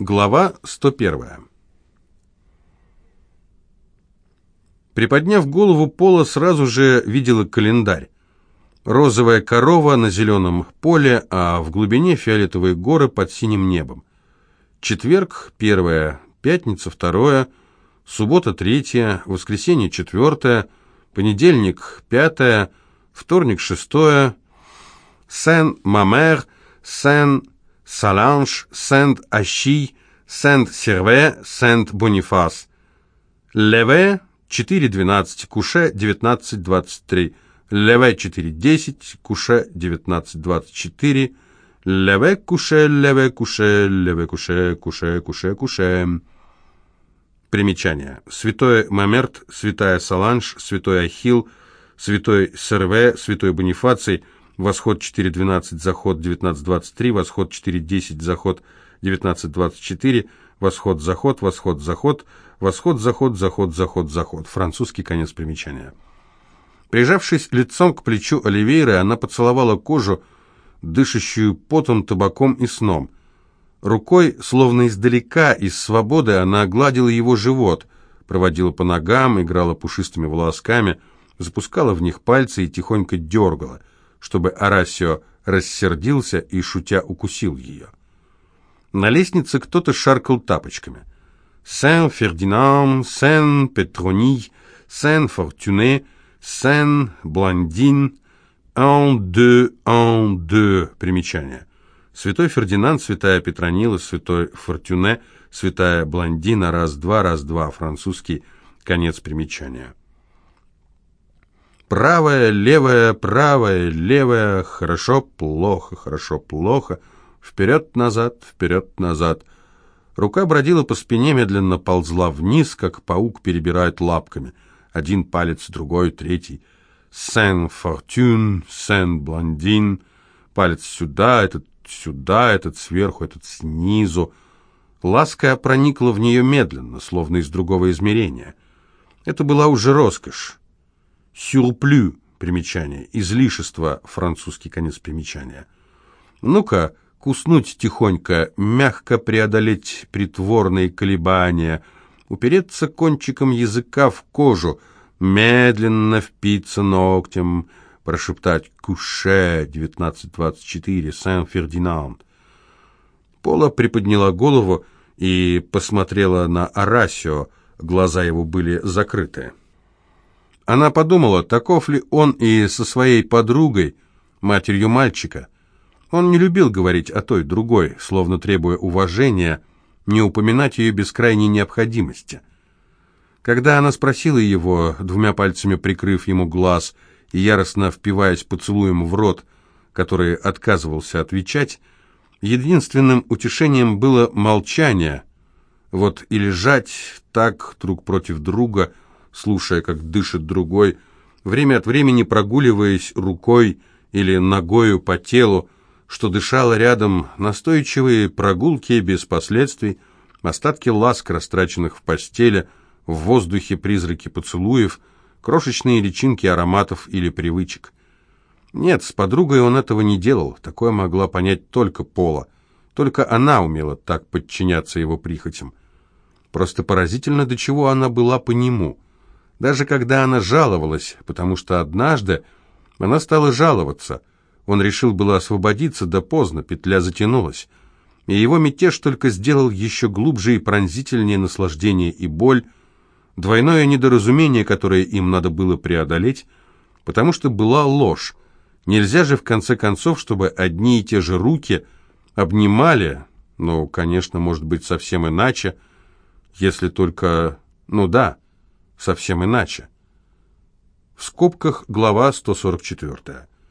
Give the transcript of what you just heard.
Глава 101. Приподняв голову, Пола сразу же видела календарь. Розовая корова на зеленом поле, а в глубине фиолетовые горы под синим небом. Четверг – первое, пятница – второе, суббота – третье, воскресенье – четвертое, понедельник – пятое, вторник – шестое, Сен-Мамер, Сен-Саланж, Сент-Ащи, Сент-Серве, Сент-Бонифас. Леве – 4.12, Куше – 19.23, Леве – 4.10, Куше – 19.24, Леве куше, леве куше, леве куше, куше, куше, куше. Примечание. Святой Мамерт, святая Саланж, святой Ахил, святой Серве, святой Бонифаций, восход 4.12, заход 19.23, восход 4.10, заход 19.24, восход, заход, восход, заход, восход, заход, заход, заход, заход. Французский конец примечания. Прижавшись лицом к плечу Оливейры, она поцеловала кожу, дышащую потом, табаком и сном. Рукой, словно издалека, из свободы, она огладила его живот, проводила по ногам, играла пушистыми волосками, запускала в них пальцы и тихонько дергала, чтобы Арасио рассердился и, шутя, укусил ее. На лестнице кто-то шаркал тапочками. «Сен-Фердинанд», «Сен-Петроний», «Сен-Фортюне», «Сен-Блондин», «Un, deux, un, deux». Примечание. Святой Фердинанд, святая Петронила, святой Фортюне, святая Блондина, раз-два, раз-два. Французский конец примечания. Правая, левая, правая, левая, хорошо, плохо, хорошо, плохо, вперед-назад, вперед-назад. Рука бродила по спине, медленно ползла вниз, как паук перебирает лапками. Один палец, другой, третий. Сен-Фортюн, Сен-Блондин. Палец сюда, этот сюда, этот сверху, этот снизу. Ласка проникла в нее медленно, словно из другого измерения. Это была уже роскошь. «Сюрплю» — примечание, излишество, французский конец примечания. «Ну-ка, куснуть тихонько, мягко преодолеть притворные колебания, упереться кончиком языка в кожу, медленно впиться ногтем, прошептать «Куше, 1924, Сен-Фердинанд». Пола приподняла голову и посмотрела на Арасио, глаза его были закрыты. Она подумала, таков ли он и со своей подругой, матерью мальчика. Он не любил говорить о той другой, словно требуя уважения, не упоминать ее без крайней необходимости. Когда она спросила его, двумя пальцами прикрыв ему глаз и яростно впиваясь поцелуем в рот, который отказывался отвечать, единственным утешением было молчание. Вот и лежать так друг против друга – слушая, как дышит другой, время от времени прогуливаясь рукой или ногою по телу, что дышало рядом, настойчивые прогулки без последствий, остатки ласк, растраченных в постели, в воздухе призраки поцелуев, крошечные личинки ароматов или привычек. Нет, с подругой он этого не делал, такое могла понять только Пола. Только она умела так подчиняться его прихотям. Просто поразительно, до чего она была по нему – даже когда она жаловалась, потому что однажды она стала жаловаться. Он решил было освободиться, да поздно, петля затянулась. И его мятеж только сделал еще глубже и пронзительнее наслаждение и боль, двойное недоразумение, которое им надо было преодолеть, потому что была ложь. Нельзя же, в конце концов, чтобы одни и те же руки обнимали, ну, конечно, может быть, совсем иначе, если только... ну да совсем иначе. В скобках глава 144.